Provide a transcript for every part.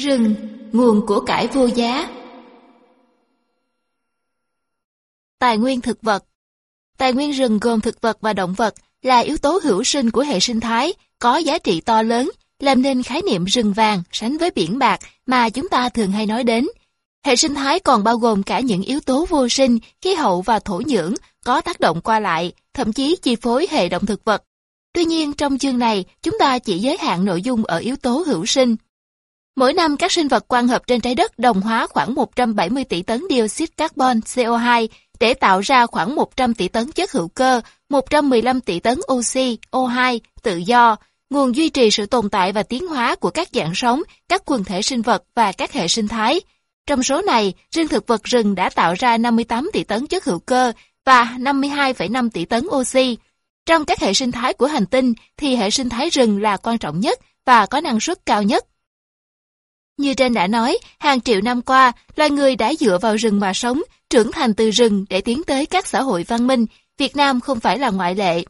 Rừng, nguồn của cải vô giá. Tài nguyên thực vật Tài nguyên rừng gồm thực vật và động vật là yếu tố hữu sinh của hệ sinh thái, có giá trị to lớn, làm nên khái niệm rừng vàng sánh với biển bạc mà chúng ta thường hay nói đến. Hệ sinh thái còn bao gồm cả những yếu tố vô sinh, khí hậu và thổ nhưỡng có tác động qua lại, thậm chí chi phối hệ động thực vật. Tuy nhiên, trong chương này, chúng ta chỉ giới hạn nội dung ở yếu tố hữu sinh. Mỗi năm, các sinh vật quang hợp trên trái đất đồng hóa khoảng 170 tỷ tấn dioxide carbon CO2 để tạo ra khoảng 100 tỷ tấn chất hữu cơ, 115 tỷ tấn oxy, O2, tự do, nguồn duy trì sự tồn tại và tiến hóa của các dạng sống, các quần thể sinh vật và các hệ sinh thái. Trong số này, riêng thực vật rừng đã tạo ra 58 tỷ tấn chất hữu cơ và 52,5 tỷ tấn oxy. Trong các hệ sinh thái của hành tinh thì hệ sinh thái rừng là quan trọng nhất và có năng suất cao nhất. Như trên đã nói, hàng triệu năm qua, loài người đã dựa vào rừng mà sống, trưởng thành từ rừng để tiến tới các xã hội văn minh. Việt Nam không phải là ngoại lệ.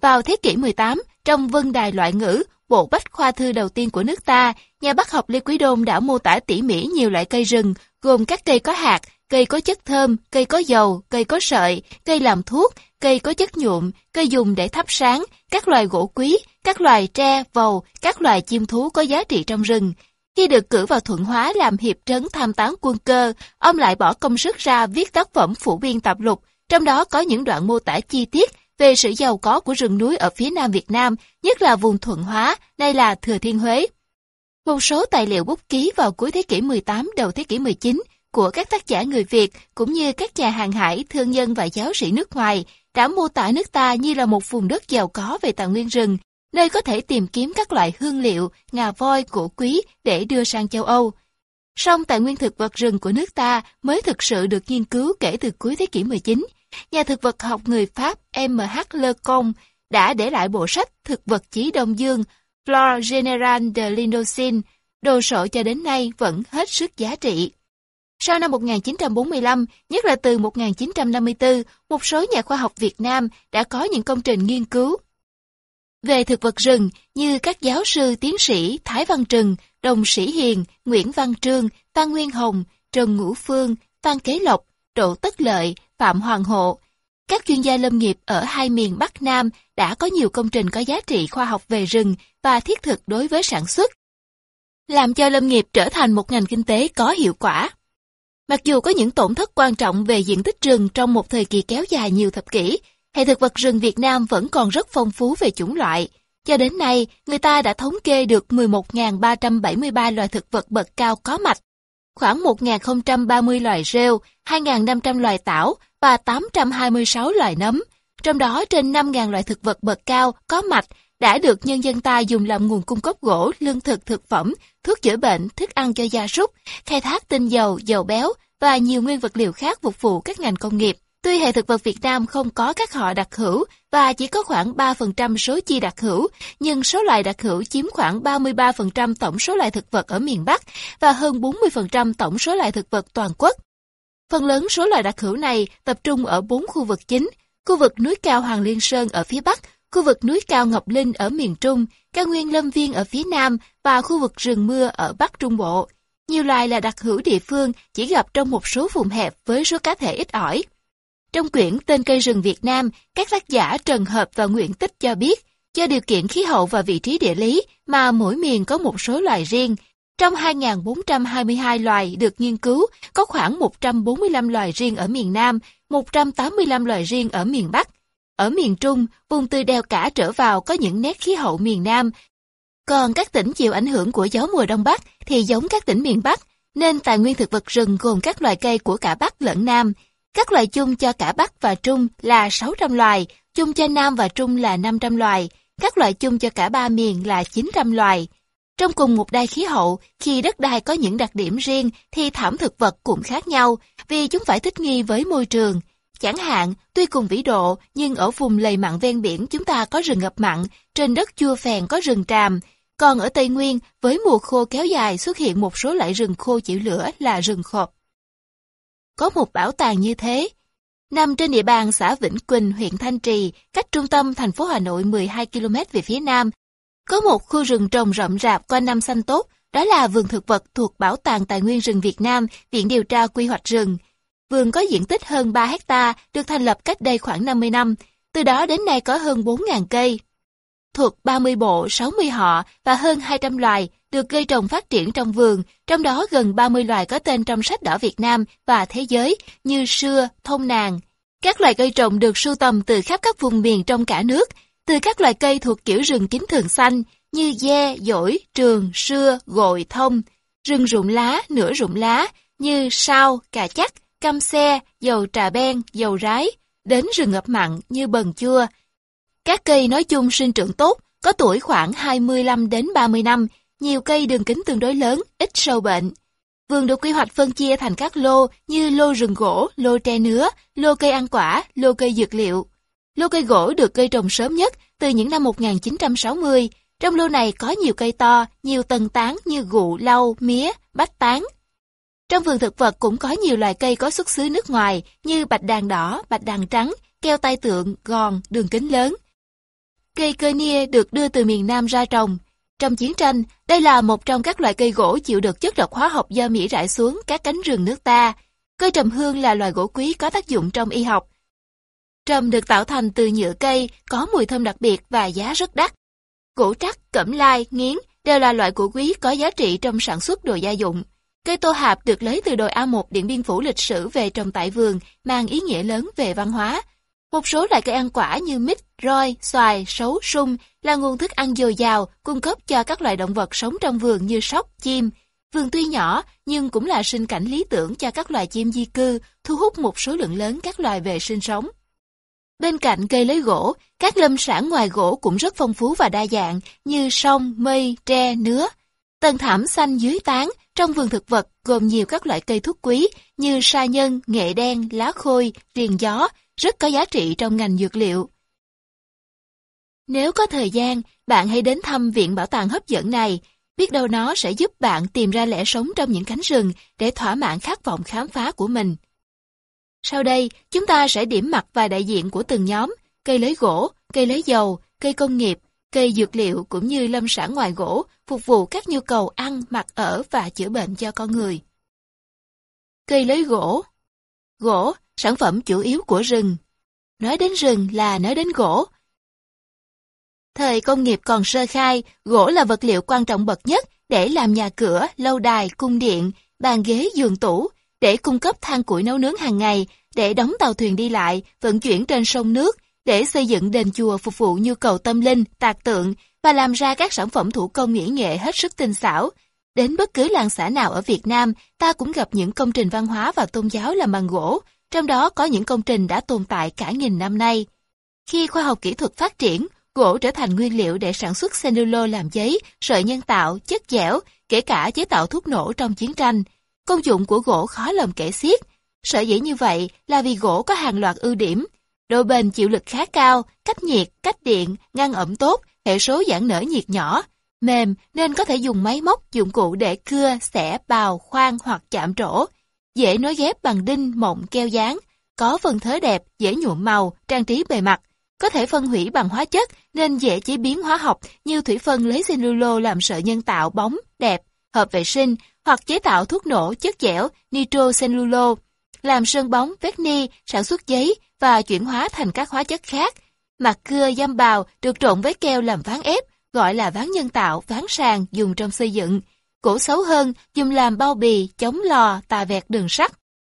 Vào thế kỷ 18, trong Vân Đài Loại Ngữ, bộ bách khoa thư đầu tiên của nước ta, nhà bác học Lê Quý Đôn đã mô tả tỉ mỉ nhiều loại cây rừng, gồm các cây có hạt, cây có chất thơm, cây có dầu, cây có sợi, cây làm thuốc, cây có chất nhuộm, cây dùng để thắp sáng, các loài gỗ quý, các loài tre, vầu, các loài chim thú có giá trị trong rừng. Khi được cử vào thuận hóa làm hiệp trấn tham tán quân cơ, ông lại bỏ công sức ra viết tác phẩm phủ biên tập lục, trong đó có những đoạn mô tả chi tiết về sự giàu có của rừng núi ở phía nam Việt Nam, nhất là vùng thuận hóa, nay là Thừa Thiên Huế. Một số tài liệu bút ký vào cuối thế kỷ 18 đầu thế kỷ 19 của các tác giả người Việt cũng như các nhà hàng hải, thương nhân và giáo sĩ nước ngoài đã mô tả nước ta như là một vùng đất giàu có về tài nguyên rừng, nơi có thể tìm kiếm các loại hương liệu, ngà voi, cổ quý để đưa sang châu Âu. Song tài nguyên thực vật rừng của nước ta mới thực sự được nghiên cứu kể từ cuối thế kỷ 19. Nhà thực vật học người Pháp M.H. Lecomte đã để lại bộ sách Thực vật chí Đông Dương Flore Generale de l'Indocine, đồ sộ cho đến nay vẫn hết sức giá trị. Sau năm 1945, nhất là từ 1954, một số nhà khoa học Việt Nam đã có những công trình nghiên cứu về thực vật rừng như các giáo sư tiến sĩ Thái Văn Trừng, Đồng Sĩ Hiền, Nguyễn Văn Trương, Phan Nguyên Hồng, Trần Ngũ Phương, Phan Kế Lộc, Đỗ Tất Lợi, Phạm Hoàng Hộ. Các chuyên gia lâm nghiệp ở hai miền Bắc Nam đã có nhiều công trình có giá trị khoa học về rừng và thiết thực đối với sản xuất, làm cho lâm nghiệp trở thành một ngành kinh tế có hiệu quả. Mặc dù có những tổn thất quan trọng về diện tích rừng trong một thời kỳ kéo dài nhiều thập kỷ, hệ thực vật rừng Việt Nam vẫn còn rất phong phú về chủng loại. Cho đến nay, người ta đã thống kê được 11.373 loài thực vật bậc cao có mạch, khoảng 1.030 loài rêu, 2.500 loài tảo và 826 loài nấm. Trong đó trên 5.000 loài thực vật bậc cao có mạch đã được nhân dân ta dùng làm nguồn cung cấp gỗ, lương thực, thực phẩm, thuốc chữa bệnh, thức ăn cho gia súc, khai thác tinh dầu, dầu béo và nhiều nguyên vật liệu khác phục vụ các ngành công nghiệp. Tuy hệ thực vật Việt Nam không có các họ đặc hữu và chỉ có khoảng 3% số chi đặc hữu, nhưng số loài đặc hữu chiếm khoảng 33% tổng số loài thực vật ở miền Bắc và hơn 40% tổng số loài thực vật toàn quốc. Phần lớn số loài đặc hữu này tập trung ở bốn khu vực chính, khu vực núi cao Hoàng Liên Sơn ở phía Bắc, khu vực núi cao Ngọc Linh ở miền Trung, cao nguyên Lâm Viên ở phía Nam và khu vực rừng mưa ở Bắc Trung Bộ. Nhiều loài là đặc hữu địa phương chỉ gặp trong một số vùng hẹp với số cá thể ít ỏi. Trong quyển Tên cây rừng Việt Nam, các tác giả Trần Hợp và Nguyễn Tích cho biết, do điều kiện khí hậu và vị trí địa lý mà mỗi miền có một số loài riêng. Trong 2.422 loài được nghiên cứu, có khoảng 145 loài riêng ở miền Nam, 185 loài riêng ở miền Bắc. Ở miền Trung, vùng từ đèo cả trở vào có những nét khí hậu miền Nam. Còn các tỉnh chịu ảnh hưởng của gió mùa Đông Bắc thì giống các tỉnh miền Bắc, nên tài nguyên thực vật rừng gồm các loài cây của cả Bắc lẫn Nam. Các loài chung cho cả Bắc và Trung là 600 loài, chung cho Nam và Trung là 500 loài, các loại chung cho cả ba miền là 900 loài. Trong cùng một đai khí hậu, khi đất đai có những đặc điểm riêng thì thảm thực vật cũng khác nhau vì chúng phải thích nghi với môi trường. Chẳng hạn, tuy cùng vĩ độ, nhưng ở vùng lầy mặn ven biển chúng ta có rừng ngập mặn, trên đất chua phèn có rừng tràm. Còn ở Tây Nguyên, với mùa khô kéo dài xuất hiện một số loại rừng khô chịu lửa là rừng khộp. Có một bảo tàng như thế, nằm trên địa bàn xã Vĩnh Quỳnh, huyện Thanh Trì, cách trung tâm thành phố Hà Nội 12 km về phía nam. Có một khu rừng trồng rậm rạp quanh năm xanh tốt, Đó là vườn thực vật thuộc Bảo tàng Tài nguyên rừng Việt Nam, Viện Điều tra Quy hoạch rừng. Vườn có diện tích hơn 3 hecta, được thành lập cách đây khoảng 50 năm. Từ đó đến nay có hơn 4.000 cây. Thuộc 30 bộ, 60 họ và hơn 200 loài được cây trồng phát triển trong vườn, trong đó gần 30 loài có tên trong sách đỏ Việt Nam và thế giới như sưa, thông nàng. Các loài cây trồng được sưu tầm từ khắp các vùng miền trong cả nước, từ các loài cây thuộc kiểu rừng kín thường xanh như dê, dổi, trường, sưa, gội, thông, rừng rụng lá, nửa rụng lá như sao, cà chắc, cam xe, dầu trà ben, dầu rái, đến rừng ngập mặn như bần chua. Các cây nói chung sinh trưởng tốt, có tuổi khoảng 25 đến 30 năm, nhiều cây đường kính tương đối lớn, ít sâu bệnh. Vườn được quy hoạch phân chia thành các lô như lô rừng gỗ, lô tre nứa, lô cây ăn quả, lô cây dược liệu. Lô cây gỗ được cây trồng sớm nhất từ những năm 1960. Trong lô này có nhiều cây to, nhiều tầng tán như gụ, lau, mía, bách tán. Trong vườn thực vật cũng có nhiều loài cây có xuất xứ nước ngoài như bạch đàn đỏ, bạch đàn trắng, keo tai tượng, gòn, đường kính lớn. Cây cơ nia được đưa từ miền Nam ra trồng. Trong chiến tranh, đây là một trong các loại cây gỗ chịu được chất độc hóa học do Mỹ rải xuống các cánh rừng nước ta. Cây trầm hương là loài gỗ quý có tác dụng trong y học. Trầm được tạo thành từ nhựa cây, có mùi thơm đặc biệt và giá rất đắt. Gỗ trắc, cẩm lai, nghiến đều là loại gỗ quý có giá trị trong sản xuất đồ gia dụng. Cây tô hạp được lấy từ đồi A1 Điện Biên Phủ lịch sử về trồng tại vườn, mang ý nghĩa lớn về văn hóa. Một số loại cây ăn quả như mít, roi, xoài, sấu, sung là nguồn thức ăn dồi dào, cung cấp cho các loài động vật sống trong vườn như sóc, chim. Vườn tuy nhỏ, nhưng cũng là sinh cảnh lý tưởng cho các loài chim di cư, thu hút một số lượng lớn các loài về sinh sống. Bên cạnh cây lấy gỗ, các lâm sản ngoài gỗ cũng rất phong phú và đa dạng như sông, mây, tre, nứa. Tầng thảm xanh dưới tán trong vườn thực vật gồm nhiều các loại cây thuốc quý như sa nhân, nghệ đen, lá khôi, riền gió, rất có giá trị trong ngành dược liệu. Nếu có thời gian, bạn hãy đến thăm viện bảo tàng hấp dẫn này. Biết đâu nó sẽ giúp bạn tìm ra lẽ sống trong những cánh rừng để thỏa mãn khát vọng khám phá của mình. Sau đây, chúng ta sẽ điểm mặt vài đại diện của từng nhóm, cây lấy gỗ, cây lấy dầu, cây công nghiệp, cây dược liệu cũng như lâm sản ngoài gỗ, phục vụ các nhu cầu ăn, mặc ở và chữa bệnh cho con người. Cây lấy gỗ Gỗ, sản phẩm chủ yếu của rừng. Nói đến rừng là nói đến gỗ. Thời công nghiệp còn sơ khai, gỗ là vật liệu quan trọng bậc nhất để làm nhà cửa, lâu đài, cung điện, bàn ghế, giường tủ, để cung cấp than củi nấu nướng hàng ngày, để đóng tàu thuyền đi lại, vận chuyển trên sông nước, để xây dựng đền chùa phục vụ nhu cầu tâm linh, tạc tượng và làm ra các sản phẩm thủ công mỹ nghệ hết sức tinh xảo. Đến bất cứ làng xã nào ở Việt Nam, ta cũng gặp những công trình văn hóa và tôn giáo làm bằng gỗ, trong đó có những công trình đã tồn tại cả nghìn năm nay. Khi khoa học kỹ thuật phát triển, gỗ trở thành nguyên liệu để sản xuất cellulo làm giấy, sợi nhân tạo, chất dẻo, kể cả chế tạo thuốc nổ trong chiến tranh. Công dụng của gỗ khó lòng kể xiết. Sở dĩ như vậy là vì gỗ có hàng loạt ưu điểm. Độ bền chịu lực khá cao, cách nhiệt, cách điện, ngăn ẩm tốt, hệ số giãn nở nhiệt nhỏ, mềm nên có thể dùng máy móc, dụng cụ để cưa, xẻ, bào, khoan hoặc chạm trổ. Dễ nối ghép bằng đinh, mộng, keo dán, có phần thớ đẹp, dễ nhuộm màu, trang trí bề mặt. Có thể phân hủy bằng hóa chất nên dễ chế biến hóa học như thủy phân lấy cellulo làm sợi nhân tạo bóng, đẹp, hợp vệ sinh hoặc chế tạo thuốc nổ chất dẻo nitrocellulo, làm sơn bóng, vét ni, sản xuất giấy và chuyển hóa thành các hóa chất khác. Mặt cưa giam bào được trộn với keo làm ván ép, gọi là ván nhân tạo, ván sàn dùng trong xây dựng. Cổ xấu hơn, dùng làm bao bì, chống lò, tà vẹt đường sắt.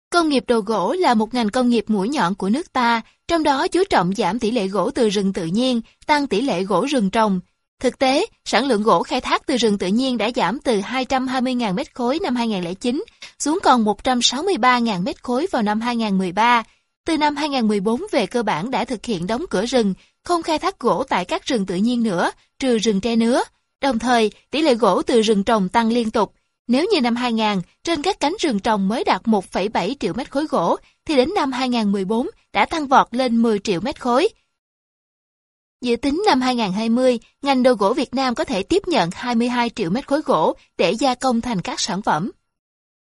Công nghiệp đồ gỗ là một ngành công nghiệp mũi nhọn của nước ta, trong đó chú trọng giảm tỷ lệ gỗ từ rừng tự nhiên, tăng tỷ lệ gỗ rừng trồng. Thực tế, sản lượng gỗ khai thác từ rừng tự nhiên đã giảm từ 220.000 mét khối năm 2009 xuống còn 163.000 mét khối vào năm 2013. Từ năm 2014 về cơ bản đã thực hiện đóng cửa rừng, không khai thác gỗ tại các rừng tự nhiên nữa, trừ rừng tre nứa. Đồng thời, tỷ lệ gỗ từ rừng trồng tăng liên tục. Nếu như năm 2000, trên các cánh rừng trồng mới đạt 1,7 triệu mét khối gỗ, thì đến năm 2014 đã tăng vọt lên 10 triệu mét khối. Dự tính năm 2020, ngành đồ gỗ Việt Nam có thể tiếp nhận 22 triệu mét khối gỗ để gia công thành các sản phẩm.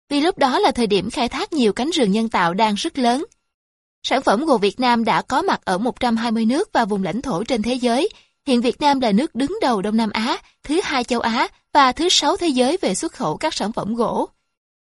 Vì lúc đó là thời điểm khai thác nhiều cánh rừng nhân tạo đang rất lớn. Sản phẩm gỗ Việt Nam đã có mặt ở 120 nước và vùng lãnh thổ trên thế giới, Hiện Việt Nam là nước đứng đầu Đông Nam Á, thứ hai châu Á và thứ sáu thế giới về xuất khẩu các sản phẩm gỗ.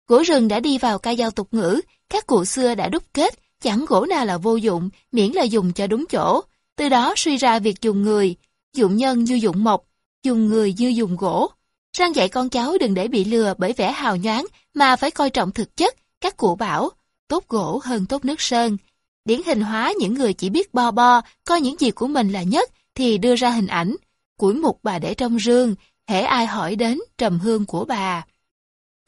Gỗ rừng đã đi vào ca dao tục ngữ, các cụ xưa đã đúc kết, chẳng gỗ nào là vô dụng, miễn là dùng cho đúng chỗ. Từ đó suy ra việc dùng người, dụng nhân như dụng mộc, dùng người như dùng gỗ. Răng dạy con cháu đừng để bị lừa bởi vẻ hào nhoáng mà phải coi trọng thực chất, các cụ bảo, tốt gỗ hơn tốt nước sơn. Điển hình hóa những người chỉ biết bo bo, coi những gì của mình là nhất thì đưa ra hình ảnh. Củi mục bà để trong rương, hễ ai hỏi đến trầm hương của bà.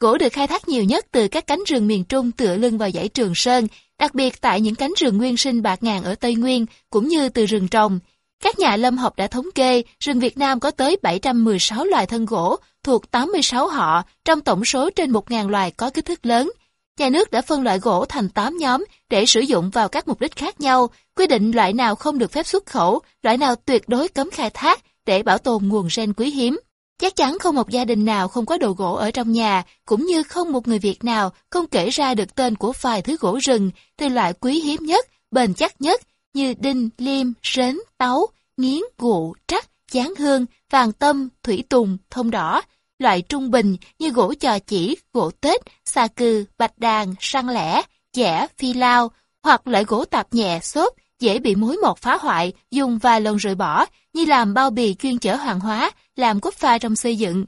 Gỗ được khai thác nhiều nhất từ các cánh rừng miền Trung tựa lưng vào dãy Trường Sơn, đặc biệt tại những cánh rừng nguyên sinh bạc ngàn ở Tây Nguyên, cũng như từ rừng trồng. Các nhà lâm học đã thống kê, rừng Việt Nam có tới 716 loài thân gỗ thuộc 86 họ trong tổng số trên 1.000 loài có kích thước lớn. Nhà nước đã phân loại gỗ thành 8 nhóm để sử dụng vào các mục đích khác nhau, quy định loại nào không được phép xuất khẩu, loại nào tuyệt đối cấm khai thác để bảo tồn nguồn gen quý hiếm. Chắc chắn không một gia đình nào không có đồ gỗ ở trong nhà, cũng như không một người Việt nào không kể ra được tên của vài thứ gỗ rừng, từ loại quý hiếm nhất, bền chắc nhất, như đinh, liêm, sến, táo, nghiến, gụ, trắc, chán hương, vàng tâm, thủy tùng, thông đỏ, loại trung bình như gỗ chò chỉ, gỗ tết, xà cừ, bạch đàn, săn lẻ, chẻ, phi lao, hoặc loại gỗ tạp nhẹ, xốp, dễ bị mối mọt phá hoại, dùng vài lần rồi bỏ, như làm bao bì chuyên chở hàng hóa, làm cốt pha trong xây dựng.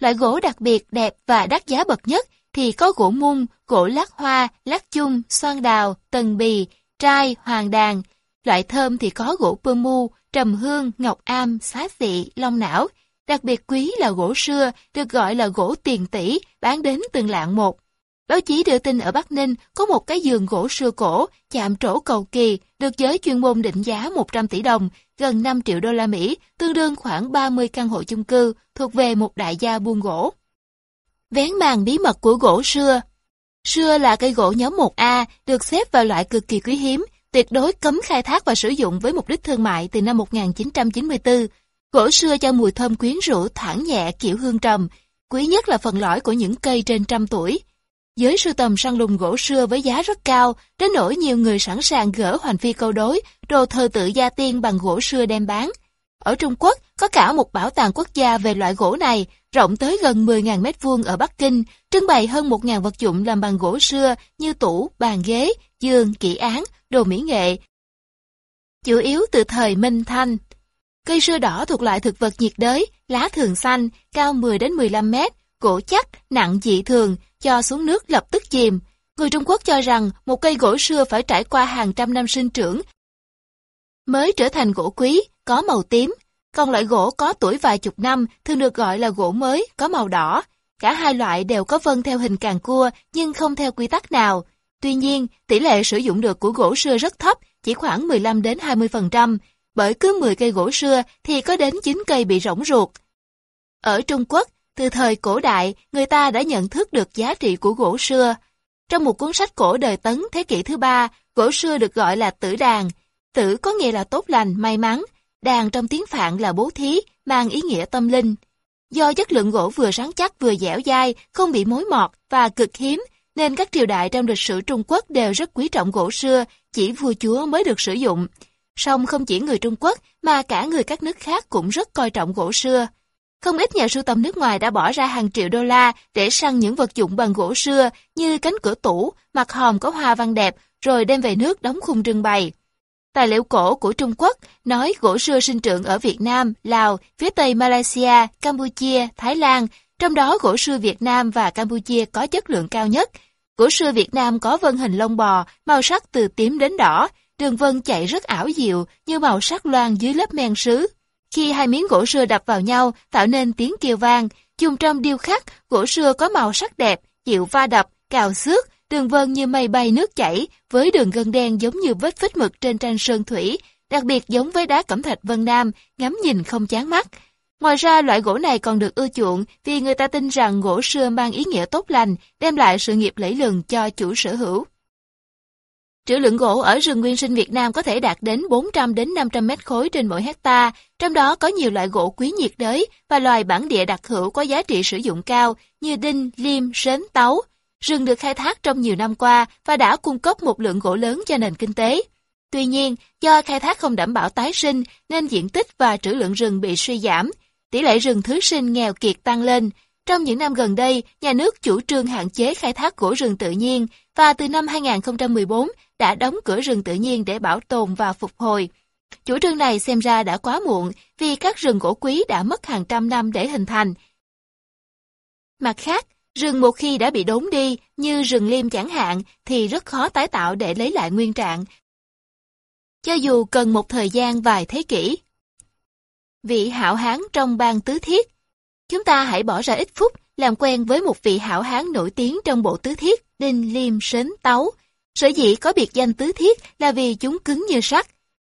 Loại gỗ đặc biệt, đẹp và đắt giá bậc nhất thì có gỗ mung, gỗ lát hoa, lát chung, xoan đào, tần bì, trai, hoàng đàn. Loại thơm thì có gỗ pơ mu, trầm hương, ngọc am, xá xị, long não. Đặc biệt quý là gỗ sưa, được gọi là gỗ tiền tỷ, bán đến từng lạng một. Báo chí đưa tin ở Bắc Ninh có một cái giường gỗ xưa cổ, chạm trổ cầu kỳ, được giới chuyên môn định giá 100 tỷ đồng, gần 5 triệu đô la Mỹ, tương đương khoảng 30 căn hộ chung cư, thuộc về một đại gia buôn gỗ. Vén màn bí mật của gỗ xưa Xưa là cây gỗ nhóm 1A, được xếp vào loại cực kỳ quý hiếm, tuyệt đối cấm khai thác và sử dụng với mục đích thương mại từ năm 1994. Gỗ xưa cho mùi thơm quyến rũ thoảng nhẹ kiểu hương trầm, quý nhất là phần lõi của những cây trên trăm tuổi. Giới sưu tầm săn lùng gỗ xưa với giá rất cao, đến nỗi nhiều người sẵn sàng gỡ hoành phi câu đối, đồ thờ tự gia tiên bằng gỗ xưa đem bán. Ở Trung Quốc, có cả một bảo tàng quốc gia về loại gỗ này, rộng tới gần 10.000 mét vuông ở Bắc Kinh, trưng bày hơn 1.000 vật dụng làm bằng gỗ xưa như tủ, bàn ghế, giường, kỹ án, đồ mỹ nghệ. Chủ yếu từ thời Minh Thanh. Cây sưa đỏ thuộc loại thực vật nhiệt đới, lá thường xanh, cao 10 đến 15 mét, gỗ chắc, nặng dị thường, cho xuống nước lập tức chìm. Người Trung Quốc cho rằng một cây gỗ sưa phải trải qua hàng trăm năm sinh trưởng mới trở thành gỗ quý, có màu tím. Còn loại gỗ có tuổi vài chục năm thường được gọi là gỗ mới, có màu đỏ. Cả hai loại đều có vân theo hình càng cua nhưng không theo quy tắc nào. Tuy nhiên, tỷ lệ sử dụng được của gỗ sưa rất thấp, chỉ khoảng 15 đến 20%, bởi cứ 10 cây gỗ xưa thì có đến 9 cây bị rỗng ruột. Ở Trung Quốc, từ thời cổ đại, người ta đã nhận thức được giá trị của gỗ xưa. Trong một cuốn sách cổ đời Tấn thế kỷ thứ ba, gỗ xưa được gọi là tử đàn. Tử có nghĩa là tốt lành, may mắn. Đàn trong tiếng Phạn là bố thí, mang ý nghĩa tâm linh. Do chất lượng gỗ vừa rắn chắc vừa dẻo dai, không bị mối mọt và cực hiếm, nên các triều đại trong lịch sử Trung Quốc đều rất quý trọng gỗ xưa, chỉ vua chúa mới được sử dụng. Song không chỉ người Trung Quốc mà cả người các nước khác cũng rất coi trọng gỗ xưa. Không ít nhà sưu tầm nước ngoài đã bỏ ra hàng triệu đô la để săn những vật dụng bằng gỗ xưa như cánh cửa tủ, mặt hòm có hoa văn đẹp, rồi đem về nước đóng khung trưng bày. Tài liệu cổ của Trung Quốc nói gỗ xưa sinh trưởng ở Việt Nam, Lào, phía Tây Malaysia, Campuchia, Thái Lan, trong đó gỗ xưa Việt Nam và Campuchia có chất lượng cao nhất. Gỗ xưa Việt Nam có vân hình lông bò, màu sắc từ tím đến đỏ, đường vân chạy rất ảo diệu như màu sắc loang dưới lớp men sứ. Khi hai miếng gỗ sưa đập vào nhau tạo nên tiếng kêu vang, dùng trong điêu khắc, gỗ sưa có màu sắc đẹp, chịu va đập, cào xước, đường vân như mây bay nước chảy, với đường gân đen giống như vết phích mực trên tranh sơn thủy, đặc biệt giống với đá cẩm thạch Vân Nam, ngắm nhìn không chán mắt. Ngoài ra, loại gỗ này còn được ưa chuộng vì người ta tin rằng gỗ sưa mang ý nghĩa tốt lành, đem lại sự nghiệp lẫy lừng cho chủ sở hữu. Trữ lượng gỗ ở rừng nguyên sinh Việt Nam có thể đạt đến 400 đến 500 mét khối trên mỗi hecta, trong đó có nhiều loại gỗ quý nhiệt đới và loài bản địa đặc hữu có giá trị sử dụng cao như đinh, liêm, sến, táo. Rừng được khai thác trong nhiều năm qua và đã cung cấp một lượng gỗ lớn cho nền kinh tế. Tuy nhiên, do khai thác không đảm bảo tái sinh nên diện tích và trữ lượng rừng bị suy giảm, tỷ lệ rừng thứ sinh nghèo kiệt tăng lên. Trong những năm gần đây, nhà nước chủ trương hạn chế khai thác gỗ rừng tự nhiên và từ năm 2014 đã đóng cửa rừng tự nhiên để bảo tồn và phục hồi. Chủ trương này xem ra đã quá muộn vì các rừng gỗ quý đã mất hàng trăm năm để hình thành. Mặt khác, rừng một khi đã bị đốn đi, như rừng liêm chẳng hạn, thì rất khó tái tạo để lấy lại nguyên trạng. Cho dù cần một thời gian vài thế kỷ. Vị hảo hán trong ban tứ thiết Chúng ta hãy bỏ ra ít phút làm quen với một vị hảo hán nổi tiếng trong bộ tứ thiết, Đinh Liêm Sến Tấu. Sở dĩ có biệt danh tứ thiết là vì chúng cứng như sắt,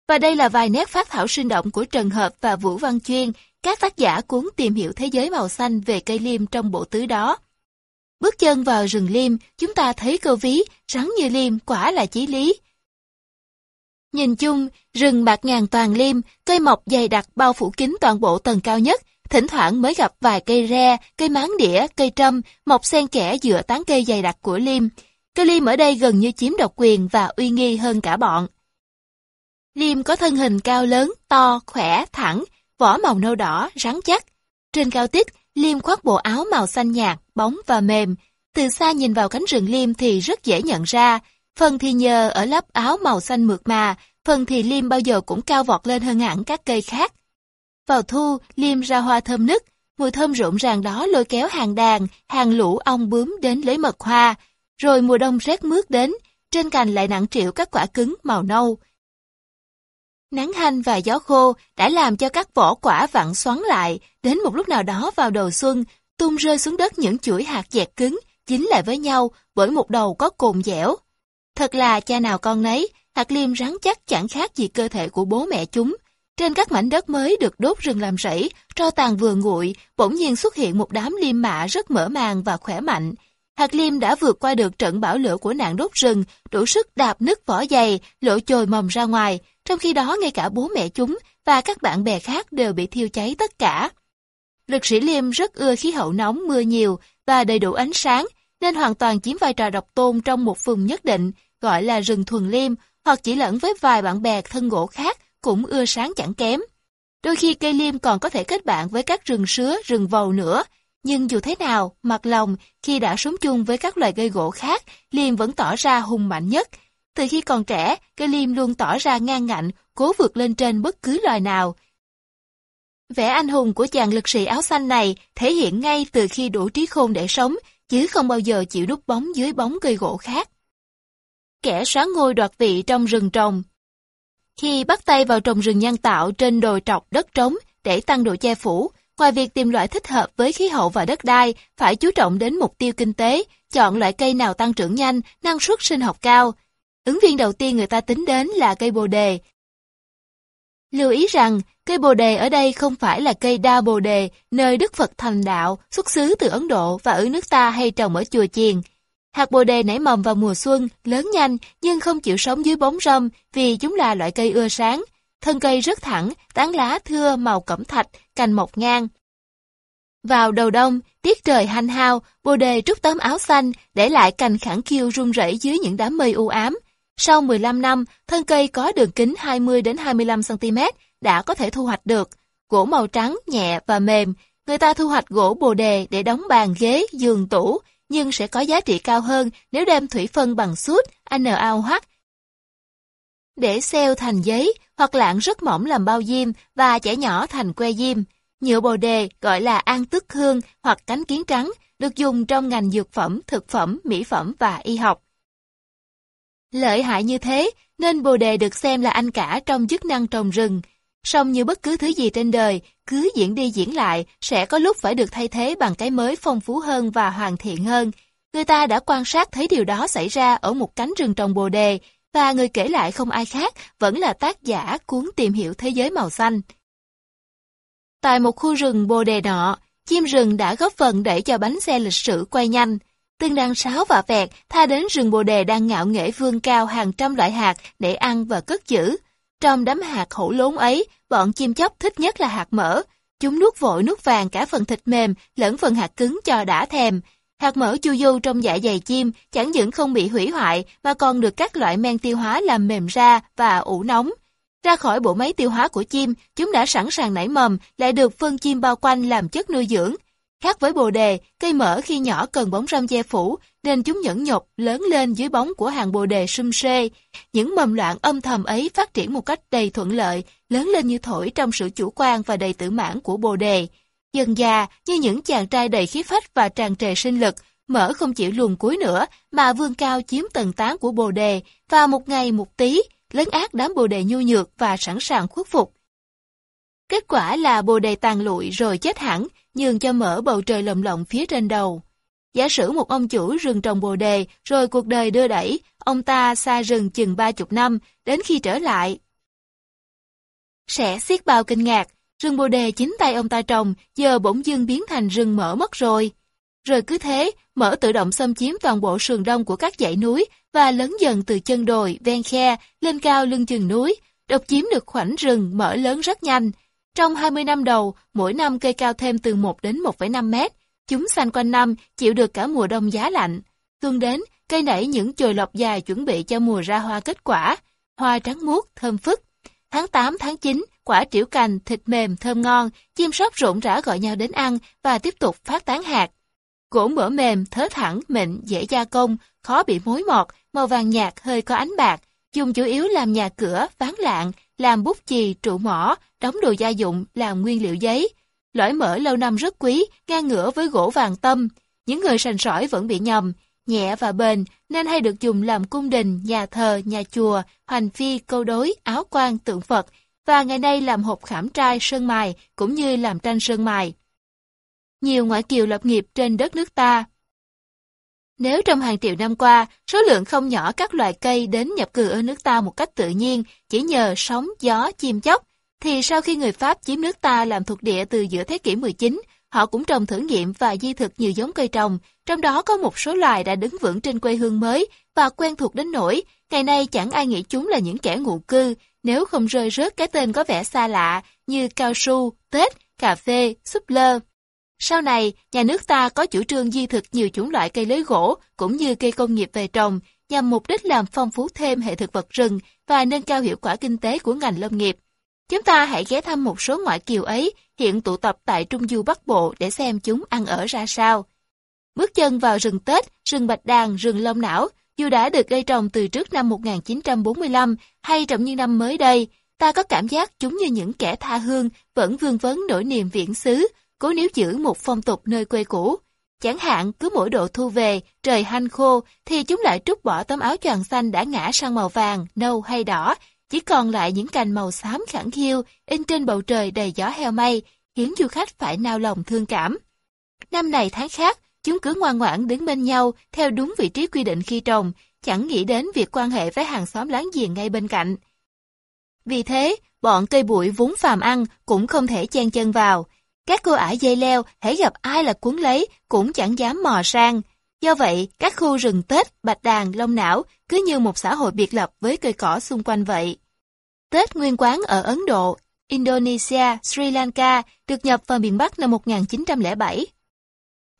và đây là vài nét phát thảo sinh động của Trần Hợp và Vũ Văn Chuyên, các tác giả cuốn tìm hiểu thế giới màu xanh về cây liêm trong bộ tứ đó. Bước chân vào rừng liêm, chúng ta thấy câu ví, rắn như liêm quả là chí lý. Nhìn chung, rừng bạc ngàn toàn liêm, cây mọc dày đặc bao phủ kín toàn bộ tầng cao nhất, thỉnh thoảng mới gặp vài cây re, cây máng đĩa, cây trâm, mọc xen kẽ giữa tán cây dày đặc của liêm. Cây liêm ở đây gần như chiếm độc quyền và uy nghi hơn cả bọn. Liêm có thân hình cao lớn, to, khỏe, thẳng, vỏ màu nâu đỏ, rắn chắc. Trên cao tích, Liêm khoác bộ áo màu xanh nhạt, bóng và mềm. Từ xa nhìn vào cánh rừng Liêm thì rất dễ nhận ra. Phần thì nhờ ở lớp áo màu xanh mượt mà, phần thì Liêm bao giờ cũng cao vọt lên hơn hẳn các cây khác. Vào thu, Liêm ra hoa thơm nức, mùi thơm rộn ràng đó lôi kéo hàng đàn, hàng lũ ong bướm đến lấy mật hoa. Rồi mùa đông rét mướt đến, trên cành lại nặng trĩu các quả cứng màu nâu. Nắng hanh và gió khô đã làm cho các vỏ quả vặn xoắn lại, đến một lúc nào đó vào đầu xuân, tung rơi xuống đất những chuỗi hạt dẹt cứng, dính lại với nhau bởi một đầu có cồn dẻo. Thật là cha nào con nấy, hạt liêm rắn chắc chẳng khác gì cơ thể của bố mẹ chúng. Trên các mảnh đất mới được đốt rừng làm rẫy, tro tàn vừa nguội, bỗng nhiên xuất hiện một đám liêm mạ rất mở màng và khỏe mạnh. Hạt liêm đã vượt qua được trận bão lửa của nạn đốt rừng, đủ sức đạp nứt vỏ dày, lộ chồi mầm ra ngoài, trong khi đó ngay cả bố mẹ chúng và các bạn bè khác đều bị thiêu cháy tất cả. Lực sĩ liêm rất ưa khí hậu nóng mưa nhiều và đầy đủ ánh sáng, nên hoàn toàn chiếm vai trò độc tôn trong một vùng nhất định, gọi là rừng thuần liêm, hoặc chỉ lẫn với vài bạn bè thân gỗ khác cũng ưa sáng chẳng kém. Đôi khi cây liêm còn có thể kết bạn với các rừng sứa, rừng vầu nữa, nhưng dù thế nào, mặt lòng, khi đã sống chung với các loài cây gỗ khác, liêm vẫn tỏ ra hùng mạnh nhất, từ khi còn trẻ, cây liêm luôn tỏ ra ngang ngạnh, cố vượt lên trên bất cứ loài nào. Vẻ anh hùng của chàng lực sĩ áo xanh này thể hiện ngay từ khi đủ trí khôn để sống, chứ không bao giờ chịu đút bóng dưới bóng cây gỗ khác. Kẻ xóa ngôi đoạt vị trong rừng trồng Khi bắt tay vào trồng rừng nhân tạo trên đồi trọc đất trống để tăng độ che phủ, ngoài việc tìm loại thích hợp với khí hậu và đất đai, phải chú trọng đến mục tiêu kinh tế, chọn loại cây nào tăng trưởng nhanh, năng suất sinh học cao, Ứng viên đầu tiên người ta tính đến là cây bồ đề. Lưu ý rằng, cây bồ đề ở đây không phải là cây đa bồ đề, nơi Đức Phật thành đạo, xuất xứ từ Ấn Độ và ở nước ta hay trồng ở chùa chiền. Hạt bồ đề nảy mầm vào mùa xuân, lớn nhanh nhưng không chịu sống dưới bóng râm vì chúng là loại cây ưa sáng. Thân cây rất thẳng, tán lá thưa màu cẩm thạch, cành mọc ngang. Vào đầu đông, tiết trời hanh hao, bồ đề trút tấm áo xanh, để lại cành khẳng khiu rung rẩy dưới những đám mây u ám, sau 15 năm, thân cây có đường kính 20 đến 25 cm đã có thể thu hoạch được. Gỗ màu trắng, nhẹ và mềm. Người ta thu hoạch gỗ bồ đề để đóng bàn ghế, giường tủ, nhưng sẽ có giá trị cao hơn nếu đem thủy phân bằng sút, NaOH để xeo thành giấy hoặc lạng rất mỏng làm bao diêm và chẻ nhỏ thành que diêm. Nhựa bồ đề gọi là an tức hương hoặc cánh kiến trắng được dùng trong ngành dược phẩm, thực phẩm, mỹ phẩm và y học. Lợi hại như thế, nên bồ đề được xem là anh cả trong chức năng trồng rừng. Song như bất cứ thứ gì trên đời, cứ diễn đi diễn lại, sẽ có lúc phải được thay thế bằng cái mới phong phú hơn và hoàn thiện hơn. Người ta đã quan sát thấy điều đó xảy ra ở một cánh rừng trồng bồ đề, và người kể lại không ai khác vẫn là tác giả cuốn tìm hiểu thế giới màu xanh. Tại một khu rừng bồ đề nọ, chim rừng đã góp phần để cho bánh xe lịch sử quay nhanh. Từng đàn sáo và vẹt tha đến rừng bồ đề đang ngạo nghễ vươn cao hàng trăm loại hạt để ăn và cất giữ. Trong đám hạt hổ lốn ấy, bọn chim chóc thích nhất là hạt mỡ. Chúng nuốt vội nuốt vàng cả phần thịt mềm lẫn phần hạt cứng cho đã thèm. Hạt mỡ chu du trong dạ dày chim chẳng những không bị hủy hoại mà còn được các loại men tiêu hóa làm mềm ra và ủ nóng. Ra khỏi bộ máy tiêu hóa của chim, chúng đã sẵn sàng nảy mầm, lại được phân chim bao quanh làm chất nuôi dưỡng. Khác với bồ đề, cây mỡ khi nhỏ cần bóng râm che phủ, nên chúng nhẫn nhục lớn lên dưới bóng của hàng bồ đề sum xê. Những mầm loạn âm thầm ấy phát triển một cách đầy thuận lợi, lớn lên như thổi trong sự chủ quan và đầy tự mãn của bồ đề. Dần già, như những chàng trai đầy khí phách và tràn trề sinh lực, mở không chịu luồn cuối nữa, mà vươn cao chiếm tầng tán của bồ đề, và một ngày một tí, lấn át đám bồ đề nhu nhược và sẵn sàng khuất phục. Kết quả là bồ đề tàn lụi rồi chết hẳn, nhường cho mở bầu trời lồng lộng phía trên đầu. Giả sử một ông chủ rừng trồng bồ đề, rồi cuộc đời đưa đẩy, ông ta xa rừng chừng ba chục năm, đến khi trở lại. Sẽ xiết bao kinh ngạc, rừng bồ đề chính tay ông ta trồng, giờ bỗng dưng biến thành rừng mỡ mất rồi. Rồi cứ thế, mỡ tự động xâm chiếm toàn bộ sườn đông của các dãy núi và lớn dần từ chân đồi, ven khe, lên cao lưng chừng núi, độc chiếm được khoảnh rừng mỡ lớn rất nhanh. Trong 20 năm đầu, mỗi năm cây cao thêm từ 1 đến 1,5 mét. Chúng xanh quanh năm, chịu được cả mùa đông giá lạnh. Tuần đến, cây nảy những chồi lọc dài chuẩn bị cho mùa ra hoa kết quả. Hoa trắng muốt, thơm phức. Tháng 8, tháng 9, quả triểu cành, thịt mềm, thơm ngon, chim sóc rộn rã gọi nhau đến ăn và tiếp tục phát tán hạt. Gỗ mỡ mềm, thớ thẳng, mịn, dễ gia công, khó bị mối mọt, màu vàng nhạt hơi có ánh bạc, dùng chủ yếu làm nhà cửa, ván lạng, làm bút chì, trụ mỏ, đóng đồ gia dụng, làm nguyên liệu giấy. Lõi mỡ lâu năm rất quý, ngang ngửa với gỗ vàng tâm. Những người sành sỏi vẫn bị nhầm, nhẹ và bền nên hay được dùng làm cung đình, nhà thờ, nhà chùa, hoành phi, câu đối, áo quan, tượng Phật và ngày nay làm hộp khảm trai, sơn mài cũng như làm tranh sơn mài. Nhiều ngoại kiều lập nghiệp trên đất nước ta. Nếu trong hàng triệu năm qua, số lượng không nhỏ các loài cây đến nhập cư ở nước ta một cách tự nhiên chỉ nhờ sóng, gió, chim chóc, thì sau khi người Pháp chiếm nước ta làm thuộc địa từ giữa thế kỷ 19, họ cũng trồng thử nghiệm và di thực nhiều giống cây trồng, trong đó có một số loài đã đứng vững trên quê hương mới và quen thuộc đến nỗi, ngày nay chẳng ai nghĩ chúng là những kẻ ngụ cư, nếu không rơi rớt cái tên có vẻ xa lạ như cao su, tết, cà phê, súp lơ. Sau này, nhà nước ta có chủ trương di thực nhiều chủng loại cây lưới gỗ cũng như cây công nghiệp về trồng nhằm mục đích làm phong phú thêm hệ thực vật rừng và nâng cao hiệu quả kinh tế của ngành lâm nghiệp. Chúng ta hãy ghé thăm một số ngoại kiều ấy hiện tụ tập tại Trung Du Bắc Bộ để xem chúng ăn ở ra sao. Bước chân vào rừng Tết, rừng Bạch Đàn, rừng Long Não, dù đã được gây trồng từ trước năm 1945 hay trong những năm mới đây, ta có cảm giác chúng như những kẻ tha hương vẫn vương vấn nỗi niềm viễn xứ, cố níu giữ một phong tục nơi quê cũ. Chẳng hạn cứ mỗi độ thu về, trời hanh khô, thì chúng lại trút bỏ tấm áo choàng xanh đã ngã sang màu vàng, nâu hay đỏ, chỉ còn lại những cành màu xám khẳng khiu in trên bầu trời đầy gió heo mây, khiến du khách phải nao lòng thương cảm. Năm này tháng khác, chúng cứ ngoan ngoãn đứng bên nhau theo đúng vị trí quy định khi trồng, chẳng nghĩ đến việc quan hệ với hàng xóm láng giềng ngay bên cạnh. Vì thế, bọn cây bụi vốn phàm ăn cũng không thể chen chân vào, các cô ải dây leo, hãy gặp ai là cuốn lấy, cũng chẳng dám mò sang. Do vậy, các khu rừng Tết, Bạch Đàn, Long Não cứ như một xã hội biệt lập với cây cỏ xung quanh vậy. Tết nguyên quán ở Ấn Độ, Indonesia, Sri Lanka được nhập vào miền Bắc năm 1907.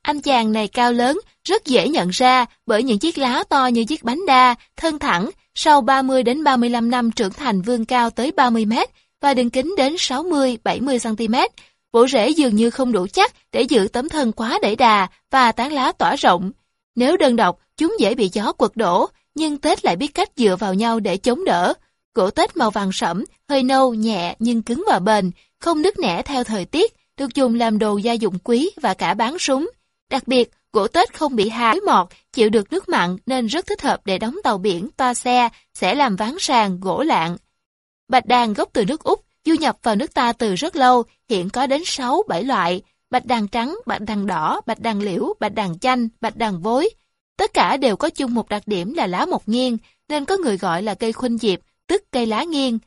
Anh chàng này cao lớn, rất dễ nhận ra bởi những chiếc lá to như chiếc bánh đa, thân thẳng, sau 30 đến 35 năm trưởng thành vươn cao tới 30 mét và đường kính đến 60-70 cm, Bộ rễ dường như không đủ chắc để giữ tấm thân quá đẩy đà và tán lá tỏa rộng. Nếu đơn độc, chúng dễ bị gió quật đổ, nhưng Tết lại biết cách dựa vào nhau để chống đỡ. Gỗ Tết màu vàng sẫm, hơi nâu, nhẹ nhưng cứng và bền, không nứt nẻ theo thời tiết, được dùng làm đồ gia dụng quý và cả bán súng. Đặc biệt, gỗ Tết không bị hà mọt, chịu được nước mặn nên rất thích hợp để đóng tàu biển, toa xe, sẽ làm ván sàn, gỗ lạng. Bạch đàn gốc từ nước Úc du nhập vào nước ta từ rất lâu, hiện có đến 6-7 loại, bạch đàn trắng, bạch đàn đỏ, bạch đàn liễu, bạch đàn chanh, bạch đàn vối. Tất cả đều có chung một đặc điểm là lá mọc nghiêng, nên có người gọi là cây khuynh diệp, tức cây lá nghiêng.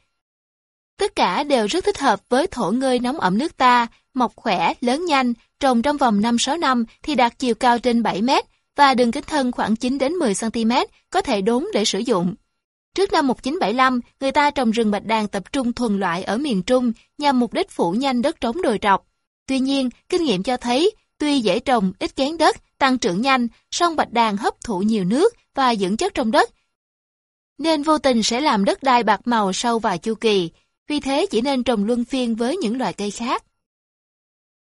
Tất cả đều rất thích hợp với thổ ngơi nóng ẩm nước ta, mọc khỏe, lớn nhanh, trồng trong vòng 5-6 năm thì đạt chiều cao trên 7 mét và đường kính thân khoảng 9 đến 10 cm, có thể đốn để sử dụng. Trước năm 1975, người ta trồng rừng bạch đàn tập trung thuần loại ở miền Trung nhằm mục đích phủ nhanh đất trống đồi trọc. Tuy nhiên, kinh nghiệm cho thấy, tuy dễ trồng, ít kén đất, tăng trưởng nhanh, sông bạch đàn hấp thụ nhiều nước và dưỡng chất trong đất, nên vô tình sẽ làm đất đai bạc màu sau vài chu kỳ, vì thế chỉ nên trồng luân phiên với những loại cây khác.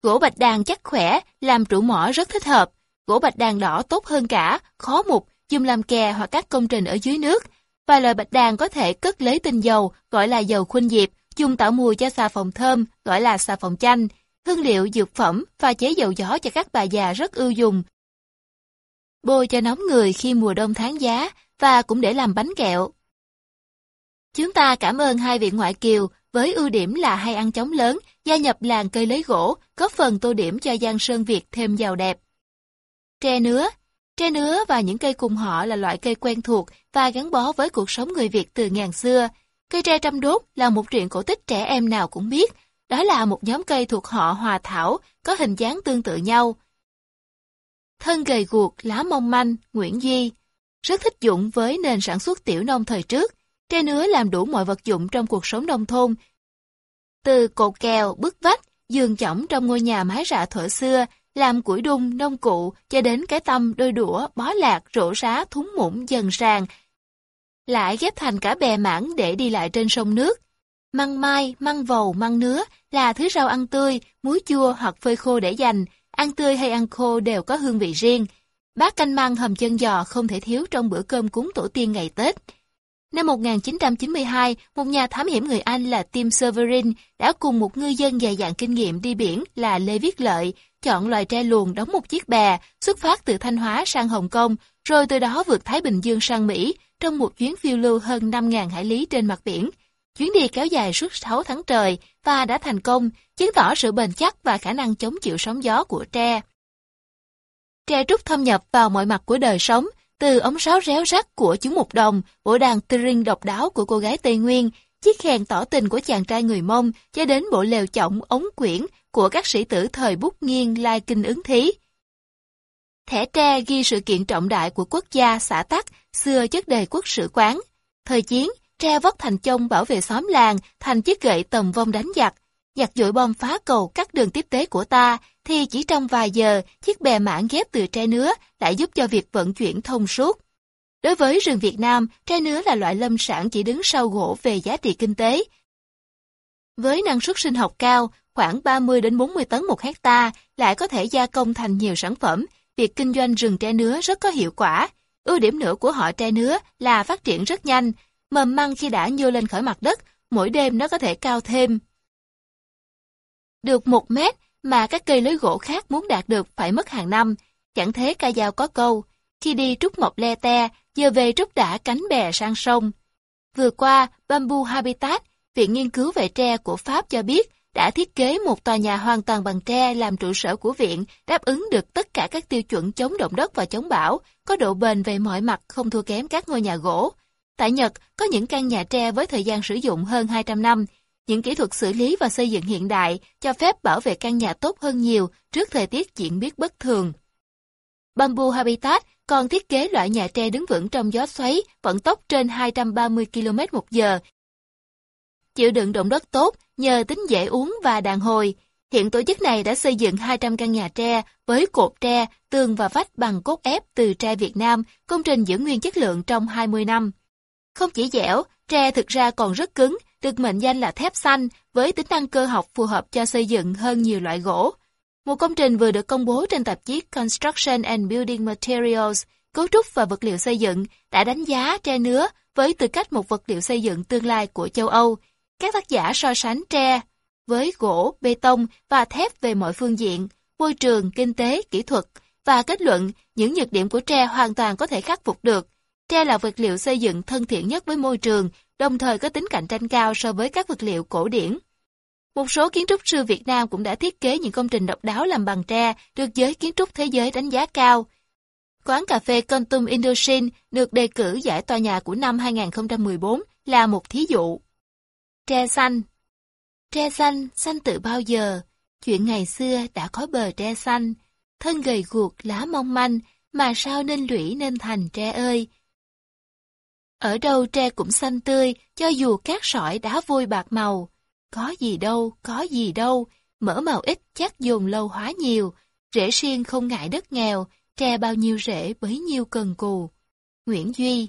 Gỗ bạch đàn chắc khỏe, làm trụ mỏ rất thích hợp. Gỗ bạch đàn đỏ tốt hơn cả, khó mục, dùng làm kè hoặc các công trình ở dưới nước. Và loài bạch đàn có thể cất lấy tinh dầu, gọi là dầu khuynh diệp, dùng tạo mùi cho xà phòng thơm, gọi là xà phòng chanh. Hương liệu, dược phẩm, pha chế dầu gió cho các bà già rất ưu dùng. Bôi cho nóng người khi mùa đông tháng giá, và cũng để làm bánh kẹo. Chúng ta cảm ơn hai vị ngoại kiều với ưu điểm là hay ăn chóng lớn, gia nhập làng cây lấy gỗ, góp phần tô điểm cho Giang Sơn Việt thêm giàu đẹp. Tre nứa Tre nứa và những cây cùng họ là loại cây quen thuộc và gắn bó với cuộc sống người Việt từ ngàn xưa. Cây tre trăm đốt là một truyện cổ tích trẻ em nào cũng biết. Đó là một nhóm cây thuộc họ hòa thảo, có hình dáng tương tự nhau. Thân gầy guộc, lá mong manh, Nguyễn Di. Rất thích dụng với nền sản xuất tiểu nông thời trước. Tre nứa làm đủ mọi vật dụng trong cuộc sống nông thôn. Từ cột kèo, bức vách, giường chõng trong ngôi nhà mái rạ thuở xưa, làm củi đun, nông cụ, cho đến cái tâm, đôi đũa, bó lạc, rổ rá, thúng mũng, dần sàng, Lại ghép thành cả bè mảng để đi lại trên sông nước. Măng mai, măng vầu, măng nứa là thứ rau ăn tươi, muối chua hoặc phơi khô để dành. Ăn tươi hay ăn khô đều có hương vị riêng. Bát canh măng hầm chân giò không thể thiếu trong bữa cơm cúng tổ tiên ngày Tết. Năm 1992, một nhà thám hiểm người Anh là Tim Severin đã cùng một ngư dân dày dặn kinh nghiệm đi biển là Lê Viết Lợi chọn loài tre luồn đóng một chiếc bè xuất phát từ Thanh Hóa sang Hồng Kông, rồi từ đó vượt Thái Bình Dương sang Mỹ trong một chuyến phiêu lưu hơn 5.000 hải lý trên mặt biển. Chuyến đi kéo dài suốt 6 tháng trời và đã thành công, chứng tỏ sự bền chắc và khả năng chống chịu sóng gió của tre. Tre trúc thâm nhập vào mọi mặt của đời sống, từ ống sáo réo rắt của chú Mục Đồng, bộ đàn string độc đáo của cô gái Tây Nguyên, chiếc khen tỏ tình của chàng trai người Mông, cho đến bộ lều chỏng ống quyển của các sĩ tử thời bút nghiêng lai kinh ứng thí. Thẻ tre ghi sự kiện trọng đại của quốc gia xã Tắc, xưa chất đề quốc sử quán. Thời chiến, tre vót thành chông bảo vệ xóm làng, thành chiếc gậy tầm vong đánh giặc. Giặc dội bom phá cầu cắt đường tiếp tế của ta, thì chỉ trong vài giờ, chiếc bè mảng ghép từ tre nứa lại giúp cho việc vận chuyển thông suốt. Đối với rừng Việt Nam, tre nứa là loại lâm sản chỉ đứng sau gỗ về giá trị kinh tế. Với năng suất sinh học cao, khoảng 30 đến 40 tấn một hecta, lại có thể gia công thành nhiều sản phẩm, việc kinh doanh rừng tre nứa rất có hiệu quả. Ưu điểm nữa của họ tre nứa là phát triển rất nhanh, mầm măng khi đã nhô lên khỏi mặt đất, mỗi đêm nó có thể cao thêm. Được một mét mà các cây lưới gỗ khác muốn đạt được phải mất hàng năm. Chẳng thế ca dao có câu, khi đi trúc mộc le te, giờ về trúc đã cánh bè sang sông. Vừa qua, Bamboo Habitat, Viện Nghiên cứu về tre của Pháp cho biết đã thiết kế một tòa nhà hoàn toàn bằng tre làm trụ sở của viện, đáp ứng được tất cả các tiêu chuẩn chống động đất và chống bão, có độ bền về mọi mặt không thua kém các ngôi nhà gỗ. Tại Nhật, có những căn nhà tre với thời gian sử dụng hơn 200 năm, những kỹ thuật xử lý và xây dựng hiện đại cho phép bảo vệ căn nhà tốt hơn nhiều trước thời tiết diễn biến bất thường. Bamboo Habitat còn thiết kế loại nhà tre đứng vững trong gió xoáy, vận tốc trên 230 km một giờ. Chịu đựng động đất tốt nhờ tính dễ uống và đàn hồi. Hiện tổ chức này đã xây dựng 200 căn nhà tre với cột tre, tường và vách bằng cốt ép từ tre Việt Nam, công trình giữ nguyên chất lượng trong 20 năm. Không chỉ dẻo, tre thực ra còn rất cứng, được mệnh danh là thép xanh với tính năng cơ học phù hợp cho xây dựng hơn nhiều loại gỗ. Một công trình vừa được công bố trên tạp chí Construction and Building Materials, cấu trúc và vật liệu xây dựng đã đánh giá tre nứa với tư cách một vật liệu xây dựng tương lai của châu Âu. Các tác giả so sánh tre với gỗ, bê tông và thép về mọi phương diện, môi trường, kinh tế, kỹ thuật và kết luận những nhược điểm của tre hoàn toàn có thể khắc phục được. Tre là vật liệu xây dựng thân thiện nhất với môi trường đồng thời có tính cạnh tranh cao so với các vật liệu cổ điển. Một số kiến trúc sư Việt Nam cũng đã thiết kế những công trình độc đáo làm bằng tre, được giới kiến trúc thế giới đánh giá cao. Quán cà phê Contum Indochine được đề cử giải tòa nhà của năm 2014 là một thí dụ. Tre xanh Tre xanh, xanh từ bao giờ? Chuyện ngày xưa đã có bờ tre xanh, thân gầy guộc lá mong manh, mà sao nên lũy nên thành tre ơi, ở đâu tre cũng xanh tươi, cho dù cát sỏi đá vôi bạc màu. Có gì đâu, có gì đâu, mỡ màu ít chắc dùng lâu hóa nhiều, rễ xiên không ngại đất nghèo, tre bao nhiêu rễ bấy nhiêu cần cù. Nguyễn Duy